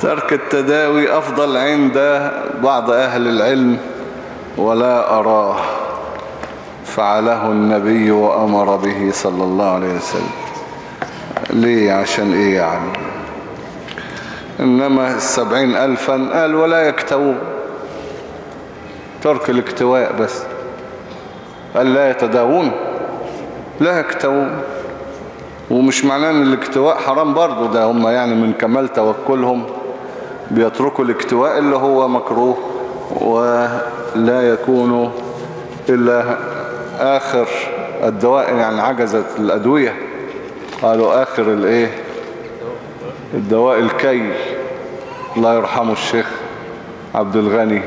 ترك التداوي أفضل عند بعض أهل العلم ولا أراه فعله النبي وأمر به صلى الله عليه وسلم. ليه؟ عشان إيه يعني؟ إنما السبعين ألفا قال ولا يكتوون. ترك الاكتواء بس. قال لا يتداوون. لا يكتوون. ومش معناه إن الاكتواء حرام برضو ده هم يعني من كمال توكلهم. بيتركوا الاكتواء اللي هو مكروه ولا يكون إلا آخر الدواء يعني عجزت الأدوية. قالوا آخر الإيه؟ الدواء الكي. الله يرحمه الشيخ عبد الغني.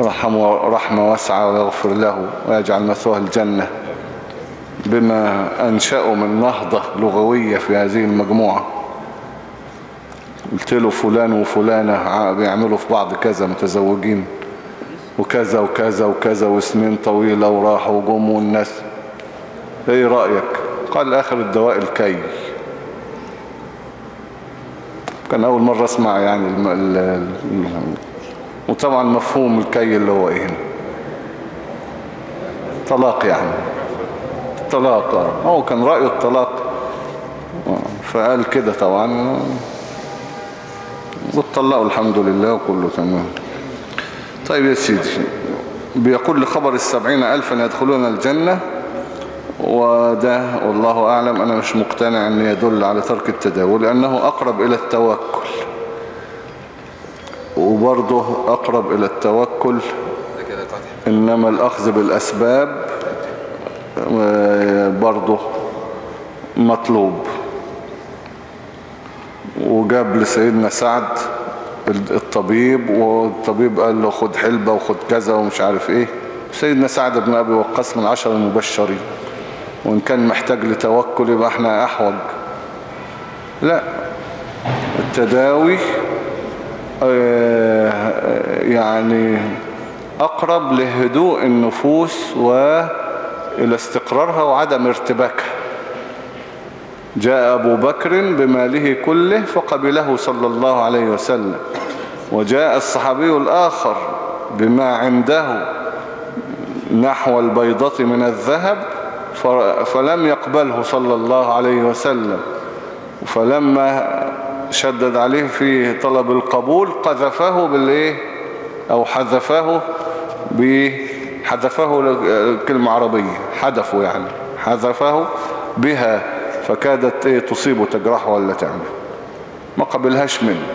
رحمه رحمة واسعة ويغفر له ويجعل مثواه الجنة بما أنشأوا من نهضة لغوية في هذه المجموعة. قلت له فلان وفلانة بيعملوا في بعض كذا متزوجين. وكذا وكذا وكذا وسنين طويلة وراحوا وجم والناس إيه رأيك؟ قال آخر الدواء الكي كان أول مرة أسمع يعني الم... ال... ال... وطبعا مفهوم الكي اللي هو إيه طلاق يعني. طلاق. هو كان رأيه الطلاق. فقال كده طبعا. واتطلقوا الحمد لله وكله تمام. طيب يا سيدي بيقول لخبر السبعين ألفا يدخلون الجنة وده والله أعلم أنا مش مقتنع أن يدل على ترك التداول لأنه أقرب إلى التوكل. وبرضه أقرب إلى التوكل إنما الأخذ بالأسباب برضه مطلوب. وجاب لسيدنا سعد الطبيب والطبيب قال له خد حلبة وخد كذا ومش عارف إيه. سيدنا سعد بن أبي وقاص من عشر المبشرين. وإن كان محتاج لتوكل يبقى إحنا أحوج. لا التداوي يعني أقرب لهدوء النفوس وإلى استقرارها وعدم ارتباكها. جاء أبو بكر بماله كله فقبله صلى الله عليه وسلم. وجاء الصحابي الآخر بما عنده نحو البيضة من الذهب فلم يقبله صلى الله عليه وسلم. فلما شدد عليه في طلب القبول قذفه بالإيه؟ أو حذفه بحذفه كلمة عربية حذفه يعني حذفه بها. فكادت إيه تصيبه تجرحه ولا تعمل. ما قبلهاش منه.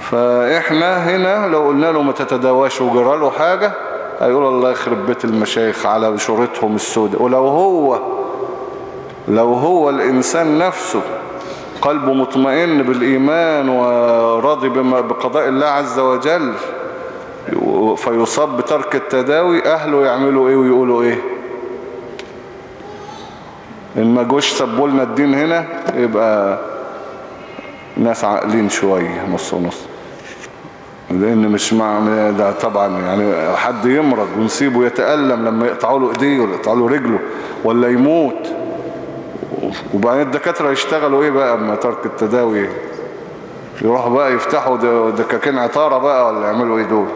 فإحنا هنا لو قلنا له ما تتداواش وجرى له حاجة هيقول الله يخرب بيت المشايخ على شورتهم السوداء. ولو هو لو هو الإنسان نفسه قلبه مطمئن بالإيمان وراضي بقضاء الله عز وجل فيصاب بترك التداوي أهله يعملوا إيه ويقولوا إيه؟ إن ما جوش سبوا لنا الدين هنا يبقى ناس عاقلين شوية نص ونص. لأن مش مع ده طبعا يعني حد يمرض ونسيبه يتألم لما يقطعوا له إيديه ولا يقطعوا له رجله ولا يموت. وبعدين الدكاترة يشتغلوا إيه بقى أما ترك التداوي؟ يروحوا بقى يفتحوا دكاكين عطارة بقى ولا يعملوا إيه دول؟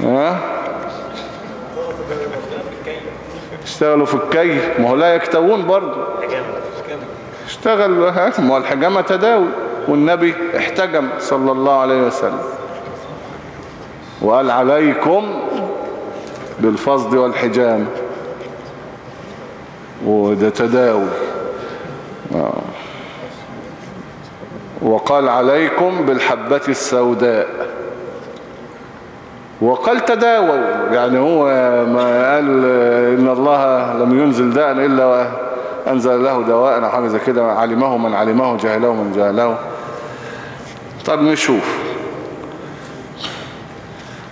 ها؟ اشتغلوا في الكي. ما هو لا يكتوون برضه. اشتغل ما هو الحجامة تداوي. والنبي احتجم صلى الله عليه وسلم. وقال عليكم بالفصد والحجام وده تداوي. وقال عليكم بالحبة السوداء. وقال تداووا يعني هو ما قال إن الله لم ينزل داء إلا أنزل له دواء أو حاجة زي كده علمه من علمه جهله من جهله. طب نشوف.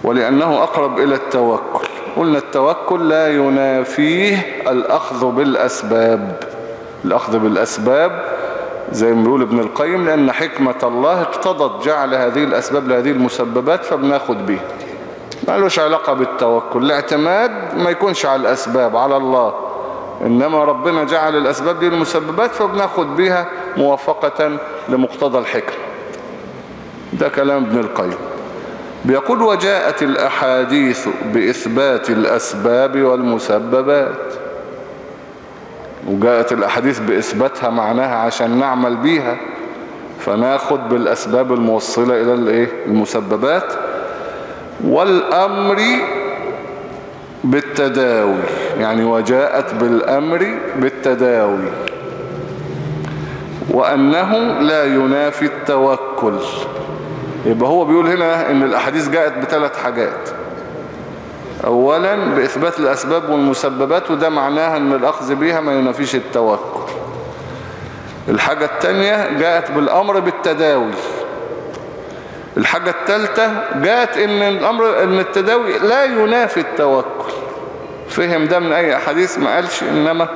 ولأنه أقرب إلى التوكل. قلنا التوكل لا ينافيه الأخذ بالأسباب. الأخذ بالأسباب زي ما بيقول ابن القيم لأن حكمة الله اقتضت جعل هذه الأسباب لهذه المسببات فبناخد بيها ما لهش علاقة بالتوكل الاعتماد ما يكونش على الأسباب على الله. إنما ربنا جعل الأسباب دي المسببات فبناخد بيها موافقة لمقتضى الحكم ده كلام ابن القيم. بيقول وجاءت الأحاديث بإثبات الأسباب والمسببات. وجاءت الأحاديث بإثباتها معناها عشان نعمل بيها فناخد بالأسباب الموصلة إلى؟ المسببات. والأمر بالتداوي يعني وجاءت بالأمر بالتداوي وأنه لا ينافي التوكل. يبقى هو بيقول هنا إن الأحاديث جاءت بثلاث حاجات. أولا بإثبات الأسباب والمسببات وده معناها إن الأخذ بيها ما ينافيش التوكل. الحاجة التانية جاءت بالأمر بالتداوي. الحاجة الثالثة جاءت إن الأمر ان التداوي لا ينافي التوكل. فهم ده من أي أحاديث؟ ما قالش إنما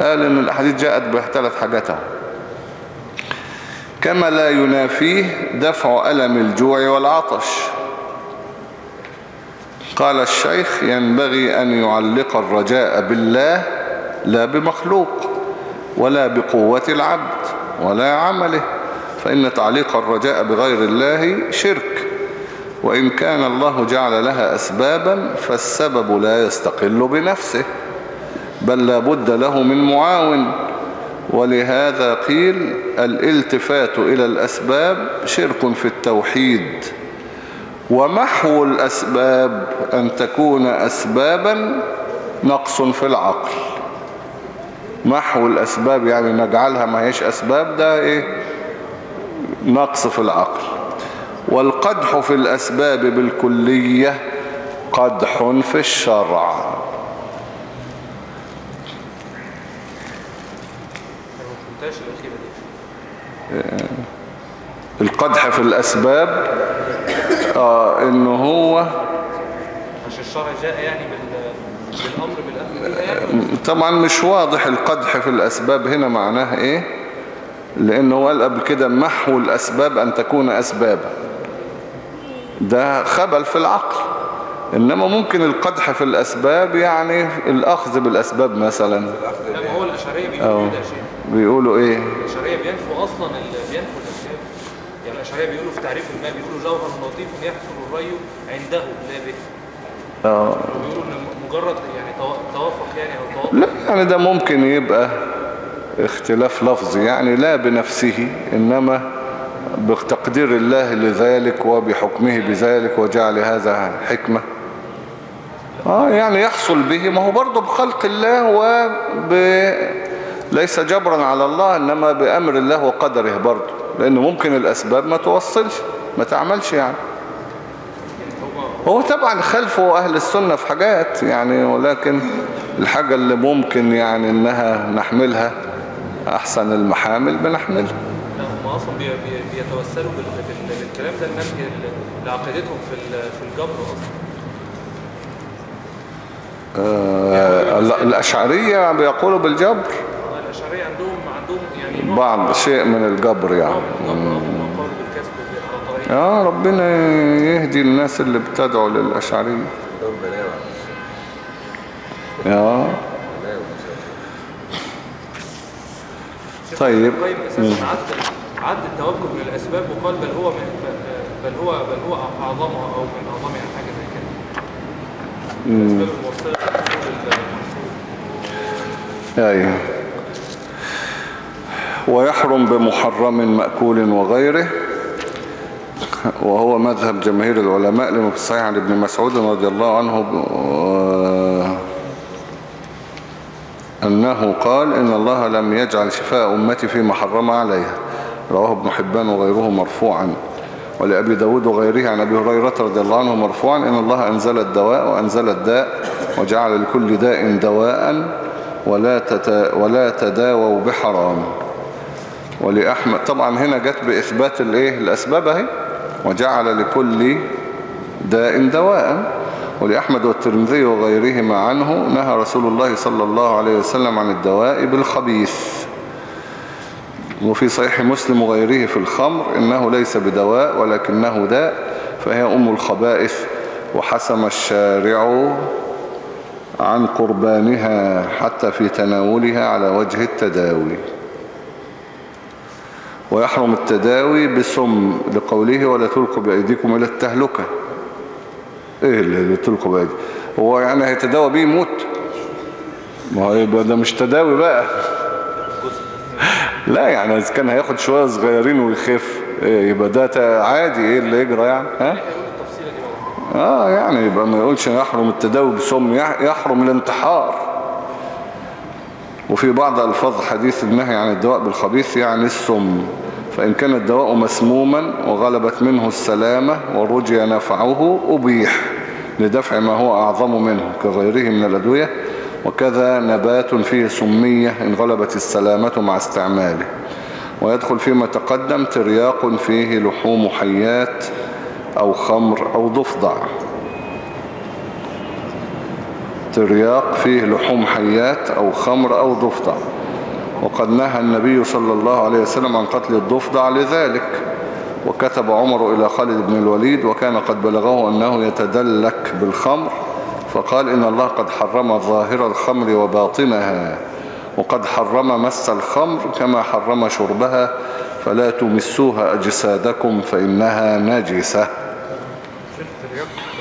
قال إن الأحاديث جاءت بثلاث حاجات. كما لا ينافيه دفع ألم الجوع والعطش. قال الشيخ ينبغي أن يعلق الرجاء بالله لا بمخلوق ولا بقوة العبد ولا عمله. فإن تعليق الرجاء بغير الله شرك وإن كان الله جعل لها أسبابا فالسبب لا يستقل بنفسه بل لا بد له من معاون. ولهذا قيل الالتفات إلى الأسباب شرك في التوحيد. ومحو الأسباب أن تكون أسبابا نقص في العقل. محو الأسباب يعني نجعلها ما هيش أسباب ده إيه؟ نقص في العقل. والقدح في الأسباب بالكلية قدح في الشرع. القدح في الأسباب آه إنه هو عشان الشرع جاء يعني بالأمر بالأمر. طبعا مش واضح القدح في الأسباب هنا معناه إيه؟ لأنه قال قبل كده محو الأسباب أن تكون أسبابا ده خبل في العقل. إنما ممكن القدح في الأسباب يعني الأخذ بالأسباب مثلا. لا هو الأشعرية بيقولوا كده بيقولوا إيه؟ الأشعرية بينفوا أصلا بينفوا الأسباب. يعني الأشعرية بيقولوا في تعريف الماء بيقولوا جوهر لطيف يحصل الري عنده لا به. آه بيقولوا إن مجرد يعني توافق يعني أو توافق. لا يعني ده ممكن يبقى. اختلاف لفظي يعني لا بنفسه إنما بتقدير الله لذلك وبحكمه بذلك وجعل هذا حكمة. آه يعني يحصل به ما هو برضه بخلق الله وب ليس جبرا على الله إنما بأمر الله وقدره برضه لأنه ممكن الأسباب ما توصلش ما تعملش يعني. هو طبعا خلفه أهل السنة في حاجات يعني ولكن الحاجة اللي ممكن يعني إنها نحملها. أحسن المحامل بنحملها لا هم أصلا بي- بي- بيتوسلوا بال- بال- بالكلام ده النفي لعقيدتهم في ال- في الجبر أصلا. آه ال- الأشعرية بيقولوا بالجبر. آه، الأشعرية عندهم عندهم يعني بعض شيء من الجبر يعني. يا ربنا يهدي الناس اللي بتدعو للأشعرية. دول طيب. أساسا عد التوكل من الأسباب وقال بل هو من بل هو بل هو اعظمها أو من اعظمها حاجة زي كده. للحصول المحصول أيوه. ويحرم بمحرم مأكول وغيره وهو مذهب جماهير العلماء لما في الصحيح عن ابن مسعود رضي الله عنه ب- أنه قال إن الله لم يجعل شفاء أمتي فيما حرم عليها. رواه ابن حبان وغيره مرفوعا. ولأبي داود وغيره عن أبي هريرة رضي الله عنه مرفوعا. إن الله أنزل الدواء وأنزل الداء وجعل لكل داء دواء ولا, تتا ولا تداووا بحرام. ولأحمد طبعا هنا جت بإثبات الإيه الأسباب أهي. وجعل لكل داء دواء. ولأحمد والترمذي وغيرهما عنه نهى رسول الله صلى الله عليه وسلم عن الدواء بالخبيث. وفي صحيح مسلم وغيره في الخمر إنه ليس بدواء ولكنه داء فهي أم الخبائث. وحسم الشارع عن قربانها حتى في تناولها على وجه التداوي. ويحرم التداوي بسم لقوله ولا تلقوا بأيديكم إلى التهلكة إيه اللي تلقوا بأيديكم هو يعني هيتداوى بيه يموت؟ ما هو يبقى ده مش تداوي بقى. لا يعني إذا كان هياخد شوية صغيرين ويخف إيه يبقى ده عادي إيه اللي يجرى يعني؟ ها؟ بقى آه يعني يبقى ما يقولش يحرم التداوي بسم يح- يحرم الانتحار. وفي بعض ألفاظ حديث النهي عن الدواء بالخبيث يعني السم فإن كان الدواء مسموما وغلبت منه السلامة ورجي نفعه أبيح لدفع ما هو أعظم منه كغيره من الأدوية. وكذا نبات فيه سمية إن غلبت السلامة مع استعماله. ويدخل فيما تقدم ترياق فيه لحوم حيات أو خمر أو ضفدع. ترياق فيه لحوم حيات أو خمر أو ضفدع. وقد نهى النبي صلى الله عليه وسلم عن قتل الضفدع لذلك. وكتب عمر إلى خالد بن الوليد وكان قد بلغه أنه يتدلك بالخمر فقال إن الله قد حرم ظاهر الخمر وباطنها وقد حرم مس الخمر كما حرم شربها فلا تمسوها أجسادكم فإنها نجسة. بس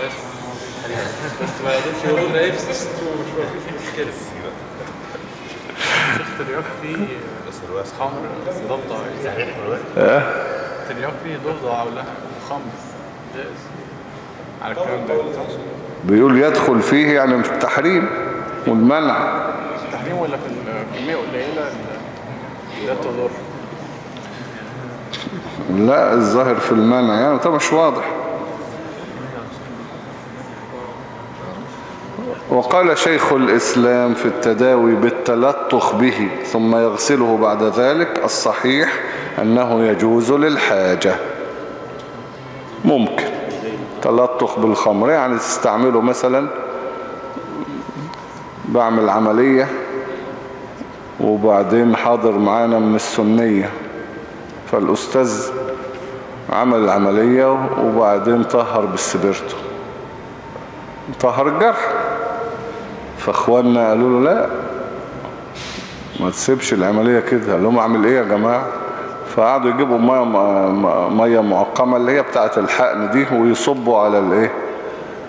بس. ما لنا إيه بس مش مشكلة فيه خمر فيه لحم خمر. على الكلام ده. بيقول يدخل فيه يعني في التحريم والمنع. التحريم ولا في الكمية قليلة؟ لا تضر. لا الظاهر في المنع يعني. ده مش واضح. وقال شيخ الإسلام في التداوي بالتلطخ به ثم يغسله بعد ذلك الصحيح أنه يجوز للحاجة. ممكن. تلطخ بالخمر يعني تستعمله مثلا بعمل عملية وبعدين حاضر معانا من السنية. فالأستاذ عمل العملية وبعدين طهر بالسبرتو. طهر الجرح. فاخواننا قالوا له لا ما تسيبش العملية كده. قال لهم أعمل إيه يا جماعة؟ فقعدوا يجيبوا مية, مية معقمة اللي هي بتاعة الحقن دي ويصبوا على الإيه؟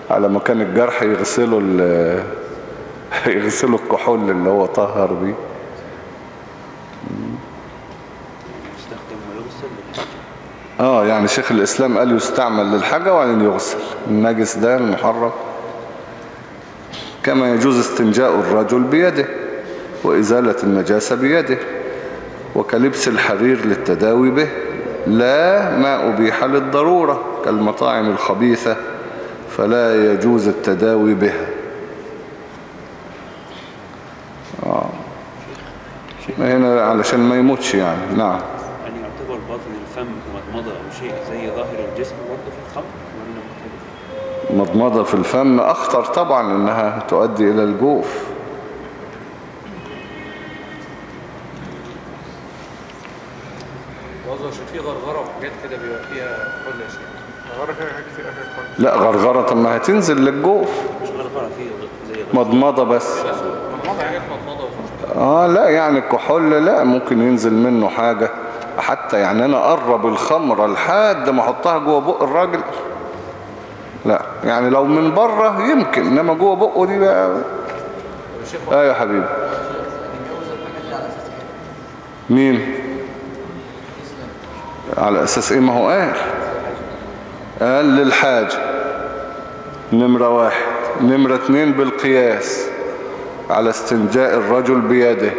على مكان الجرح يغسلوا يغسلوا الكحول اللي هو طهر بيه. آه يعني شيخ الإسلام قال يستعمل للحاجة وبعدين يغسل. النجس ده المحرم. كما يجوز استنجاء الرجل بيده وإزالة النجاسة بيده وكلبس الحرير للتداوي به. لا ما أبيح للضرورة كالمطاعم الخبيثة فلا يجوز التداوي بها. آه. هنا علشان ما يموتش يعني. نعم. يعني يعتبر باطن الفم كمضمضة أو شيء زي ظاهر الجسم برضه في الخمر ولا مختلف؟ مضمضة في الفم أخطر طبعا إنها تؤدي إلى الجوف. في غرغرة وحاجات كده بيبقى فيها كل شيء غرغرة فيها كتير لا غرغرة طب ما هتنزل للجوف. مش غرغرة فيه مضمضة بس. مضمضة حاجات مضمضة آه لا يعني الكحول لا ممكن ينزل منه حاجة. حتى يعني أنا أقرب الخمرة لحد ما أحطها جوه بق الراجل. لا. يعني لو من بره يمكن إنما جوه بقه دي بقى آه يا حبيبي. مين؟ على أساس إيه؟ ما هو قال. قال للحاجة نمرة واحد. نمرة اتنين بالقياس. على استنجاء الرجل بيده.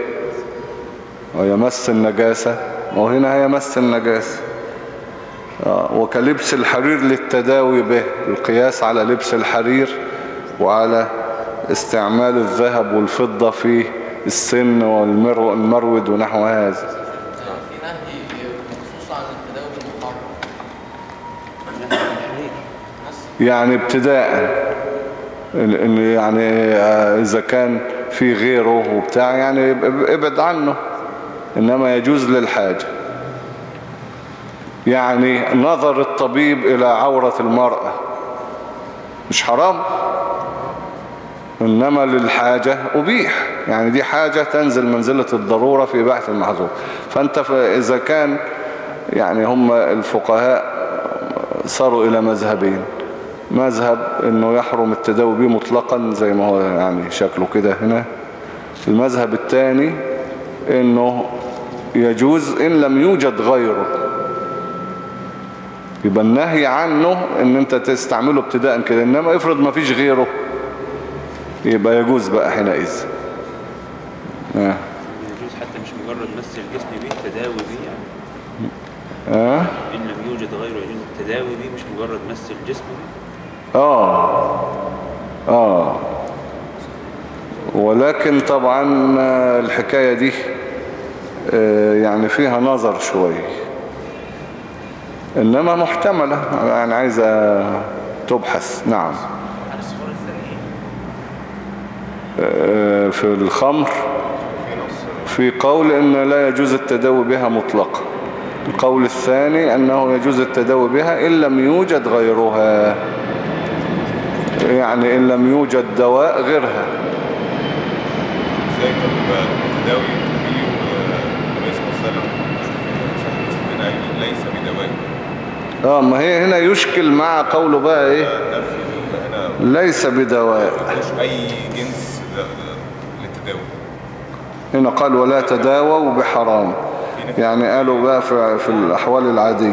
ويمس النجاسة. ما هو هنا هيمس النجاسة. وكلبس الحرير للتداوي به القياس على لبس الحرير وعلى استعمال الذهب والفضة في السن والمرود ونحو هذا. يعني ابتداء يعني آه، إذا كان في غيره وبتاع يعني ابعد عنه إنما يجوز للحاجة. يعني نظر الطبيب إلى عورة المرأة. مش حرام؟ إنما للحاجة أبيح. يعني دي حاجة تنزل منزلة الضرورة في بحث المحظور. فأنت إذا كان يعني هم الفقهاء صاروا إلى مذهبين. مذهب إنه يحرم التداوي به مطلقا زي ما هو يعني شكله كده هنا. المذهب الثاني إنه يجوز إن لم يوجد غيره. يبقى النهي عنه إن أنت تستعمله ابتداء كده إنما افرض ما فيش غيره يبقى يجوز بقى حينئذ. آه. يجوز حتى مش مجرد مس الجسم به التداوي به يعني. آه. إن لم يوجد غيره يجوز التداوي به مش مجرد مس الجسم آه. آه. ولكن طبعا الحكاية دي آه، يعني فيها نظر شوي. إنما محتملة. يعني عايزة تبحث. نعم. في الخمر في قول إن لا يجوز التداوي بها مطلقا. القول الثاني أنه يجوز التداوي بها إن لم يوجد غيرها. يعني إن لم يوجد دواء غيرها. إزاي طب التداوي فيه النبي صلى الله عليه وسلم في صحيح مسلم ليس بدواء آه ما هي هنا يشكل مع قوله بقى إيه؟ ليس بدواء. أي جنس للتداوي. هنا قال ولا تداووا بحرام. يعني قالوا بقى في, في الأحوال العادية.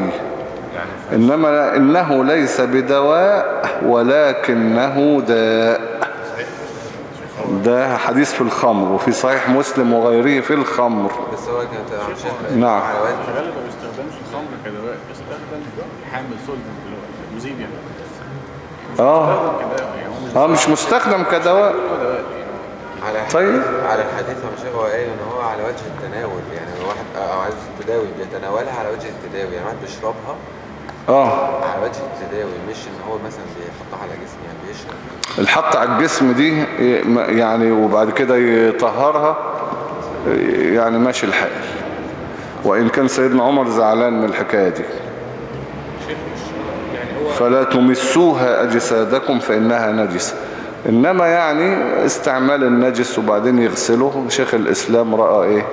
يعني إنما إنه ليس بدواء ولكنه داء. ده حديث في الخمر وفي صحيح مسلم وغيره في الخمر. بس هو كانت نعم. غالبا ما بيستخدمش الخمر كدواء بيستخدم حامل صلب مذيب يعني. آه. يعني آه مش مستخدم كدواء. دواء على طيب. على الحديث يا شيخ هو قايل إن هو على وجه التناول يعني واحد أو عايز التداوي بيتناولها على وجه التداوي يعني واحد بيشربها آه. على وجه التداوي مش إن هو مثلا بيحطها على جسمه يعني بيشرب. الحط على الجسم دي يعني وبعد كده يطهرها يعني ماشي الحال. وإن كان سيدنا عمر زعلان من الحكاية دي. فلا تمسوها أجسادكم فإنها نجسة. إنما يعني استعمال النجس وبعدين يغسله. شيخ الإسلام رأى إيه.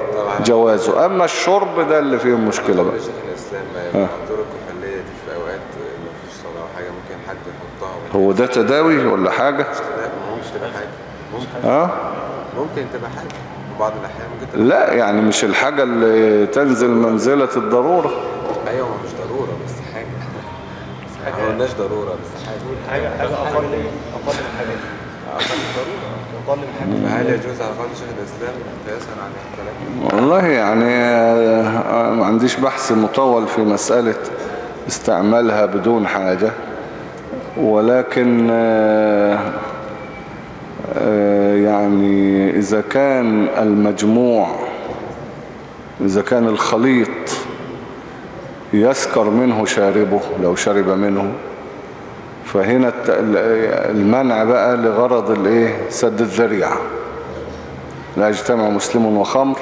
جوازه. أما الشرب ده اللي فيه المشكلة بقى شيخ الاسلام بقى يبقى الطرق الكحوليه دي في اوقات ما فيش صلاه أو حاجة ممكن حد يحطها هو ده تداوي ولا حاجة؟ مش تبقى ممكن تبقى حاجة ممكن آه؟ ممكن تبقى حاجة في بعض الأحيان ممكن تبقى لا يعني مش الحاجة اللي تنزل منزلة الضرورة. أيوه ما مش ضرورة بس حاجة. ما قلناش ضرورة بس حاجة. حاجة حاجة أقل أقل من الحاجات أقل ضروره أقل من الحاجات فهل يجوز على قول شيخ الإسلام قياسا على اختلاف والله يعني آه، ما عنديش بحث مطول في مسألة استعمالها بدون حاجة. ولكن آه، آه، يعني إذا كان المجموع إذا كان الخليط يسكر منه شاربه لو شرب منه فهنا المنع بقى لغرض الإيه؟ سد الذريعة. لا يجتمع مسلم وخمر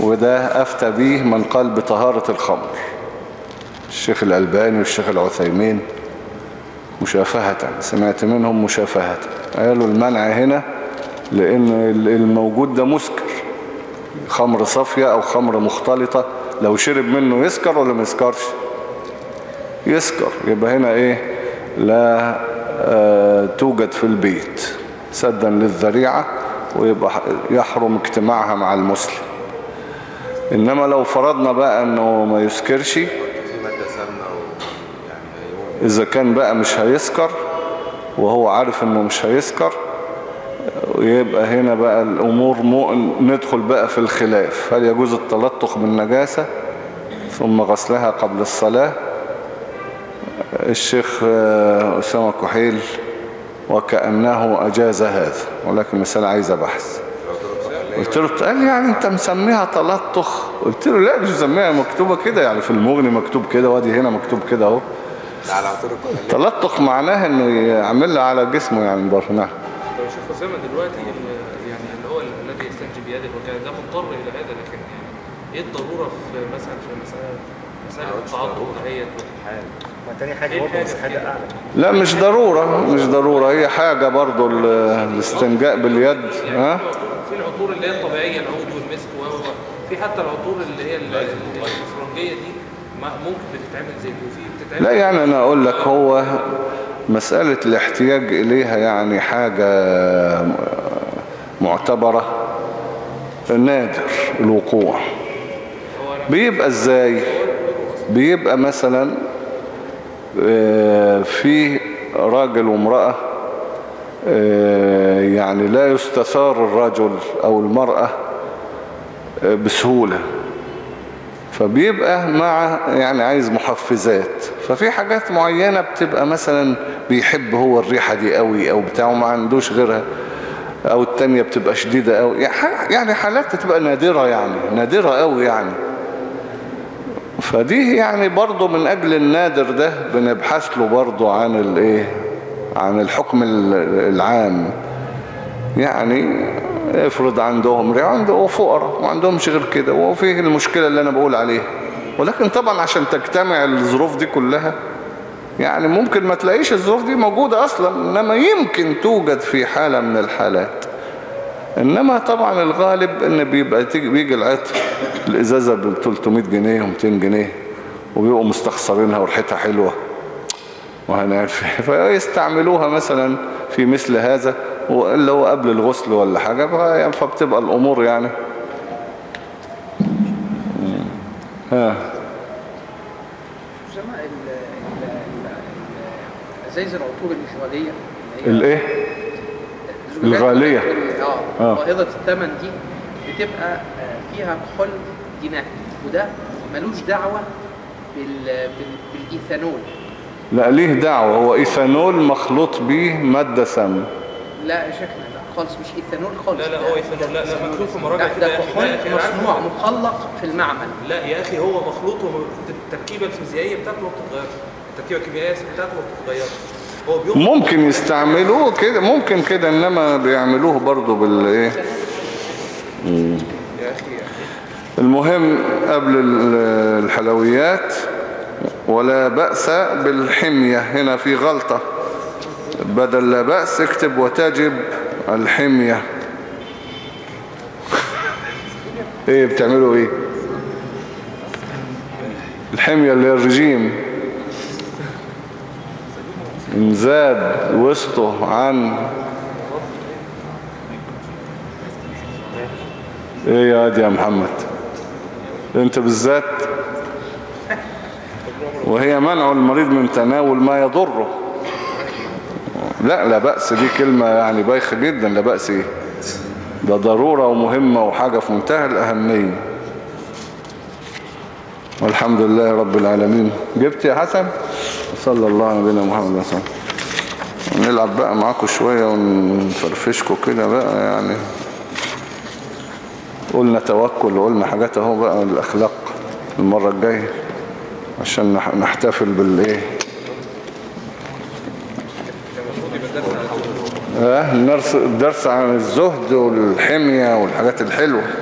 وده أفتى به من قال بطهارة الخمر. الشيخ الألباني والشيخ العثيمين مشافهة. سمعت منهم مشافهة. قالوا المنع هنا لأن الموجود ده مسكر. خمر صافية أو خمر مختلطة. لو شرب منه يسكر ولا ما يسكرش؟ يسكر. يبقى هنا إيه؟ لا آه توجد في البيت. سدا للذريعة ويبقى يحرم اجتماعها مع المسلم. إنما لو فرضنا بقى أنه ما يسكرش في ماده سامه ويعني هيقوم إذا كان بقى مش هيسكر وهو عارف أنه مش هيسكر يبقى هنا بقى الأمور مو ندخل بقى في الخلاف. هل يجوز التلطخ بالنجاسة ثم غسلها قبل الصلاة؟ الشيخ أسامة كحيل وكأنه أجاز هذا ولكن مسألة عايزة بحث قلت له قال يعني أنت مسميها تلطخ؟ قلت له لا مش مسميها مكتوبة كده يعني في المغني مكتوب كده وادي هنا مكتوب كده أهو. على طرق الكحوليه تلطخ معناه إنه يعملها على جسمه يعني من بره نعم لو شيخ أسامة دلوقتي يعني اللي هو الذي يستنجي بيده وكان ده مضطر إلى هذا لكن يعني إيه الضرورة في مثلا في مسألة مسألة التعاطف دهيت ما تاني حاجة إيه برضه بس حاجة كده؟ أعلى لا مش ضرورة مش ضرورة. هي حاجة برضو ال- الاستنجاء باليد ها؟ في العطور اللي هي الطبيعية العود والمسك و و- في حتى العطور اللي هي ال- الفرنجية دي ممكن بتتعمل زي دي وفي بتتعمل لا يعني أنا أقول لك هو مسألة الاحتياج إليها يعني حاجة معتبرة نادر الوقوع. بيبقى إزاي؟ بيبقى مثلا آه، في راجل وامرأة آه، يعني لا يستثار الرجل أو المرأة آه، بسهولة. فبيبقى مع يعني عايز محفزات. ففي حاجات معينة بتبقى مثلا بيحب هو الريحة دي قوي أو بتاعه ما عندوش غيرها أو التانية بتبقى شديدة قوي يعني حالات بتبقى نادرة يعني نادرة قوي يعني. فدي يعني برضو من أجل النادر ده بنبحث له برضو عن الإيه عن الحكم ال- العام. يعني افرض عندهم عنده فقراء ما عندهمش غير كده وفيه المشكلة اللي أنا بقول عليها. ولكن طبعا عشان تجتمع الظروف دي كلها يعني ممكن ما تلاقيش الظروف دي موجودة أصلا إنما يمكن توجد في حالة من الحالات. إنما طبعا الغالب إن بيبقى بيجي العطر الإزازة ب 300 جنيه و200 جنيه وبيبقوا مستخسرينها وريحتها حلوة. وهنعرف. فيستعملوها مثلا في مثل هذا. اللي هو قبل الغسل ولا حاجة ف- فبتبقى الأمور يعني. ها. ازايز العطور الغاليه اللي هي الإيه؟ الزجاجات الغالية. ال- آه. باهظه الثمن دي بتبقى فيها كحول دينامي وده ملوش دعوة بال... بال... بالإيثانول. لا ليه دعوة؟ هو إيثانول مخلوط به مادة سام لا شكله لا خالص مش إيثانول خالص. لا لا هو يفهم لا لا مكتوب في مراجع كده ده. كحول مصنوع مخلق في المعمل. لا يا أخي هو مخلوط والتركيبة الفيزيائية بتاعته ما بتتغيرش التركيبة الكيميائية بتاعته ما بتتغيرش. هو بيخلط ممكن يستعملوه كده ممكن كده إنما بيعملوه برضو بالإيه. المهم قبل ال- الحلويات ولا بأس بالحمية. هنا في غلطة. بدل لا بأس اكتب وتجب الحمية. إيه بتعملوا إيه؟ الحمية اللي هي الرجيم. إن زاد وسطه عن. إيه يا واد يا محمد؟ أنت بالذات. وهي منع المريض من تناول ما يضره. لا لا بأس دي كلمة يعني بايخة جدا لا بأس إيه؟ ده ضرورة ومهمة وحاجة في منتهى الأهمية. والحمد لله رب العالمين. جبت يا حسن؟ صلى الله على نبينا محمد صلى الله نلعب بقى معاكم شوية ونفرفشكم كده بقى يعني. قلنا توكل وقلنا حاجات أهو بقى الأخلاق المرة الجاية عشان نح- نحتفل بالإيه آه النرس- الدرس عن الزهد والحمية والحاجات الحلوة.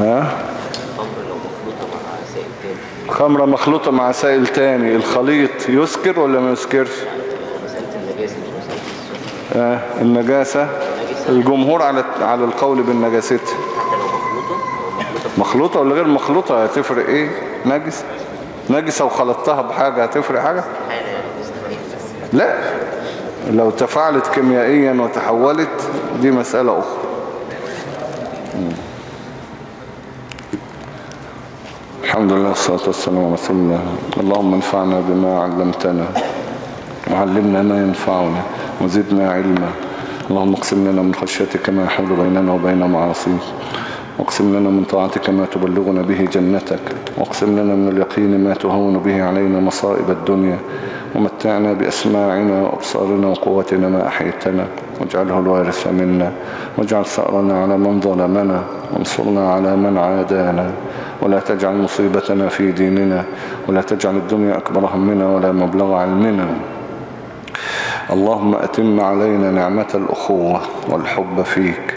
ها خمرة مخلوطة مع سائل تاني. الخليط يسكر ولا ما يسكرش؟ آه النجاسة. الجمهور على على القول بالنجاستها مخلوطة ولا غير مخلوطة؟ هتفرق إيه؟ نجس. نجسة وخلطتها بحاجة هتفرق حاجة؟ لا. لو تفاعلت كيميائيا وتحولت دي مسألة أخرى. الحمد لله والصلاة والسلام على رسول الله. اللهم انفعنا بما علمتنا وعلمنا ما ينفعنا وزدنا علما. اللهم اقسم لنا من خشيتك ما يحول بيننا وبين معاصيك. واقسم لنا من طاعتك ما تبلغنا به جنتك واقسم لنا من اليقين ما تهون به علينا مصائب الدنيا ومتعنا بأسماعنا وأبصارنا وقوتنا ما أحيتنا واجعله الوارث منا واجعل ثأرنا على من ظلمنا وانصرنا على من عادانا ولا تجعل مصيبتنا في ديننا ولا تجعل الدنيا أكبر همنا ولا مبلغ علمنا. اللهم أتم علينا نعمة الأخوة والحب فيك.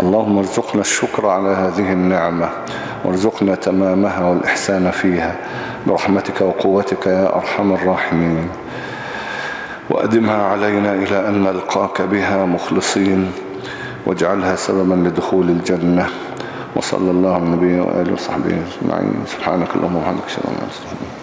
اللهم ارزقنا الشكر على هذه النعمة وارزقنا تمامها والإحسان فيها. برحمتك وقوتك يا أرحم الراحمين. وأدمها علينا إلى أن نلقاك بها مخلصين. واجعلها سببا لدخول الجنة. وصلى الله على النبي وآله وصحبه أجمعين. سبحانك اللهم وبحمدك أشهد أن لا إله إلا أنت.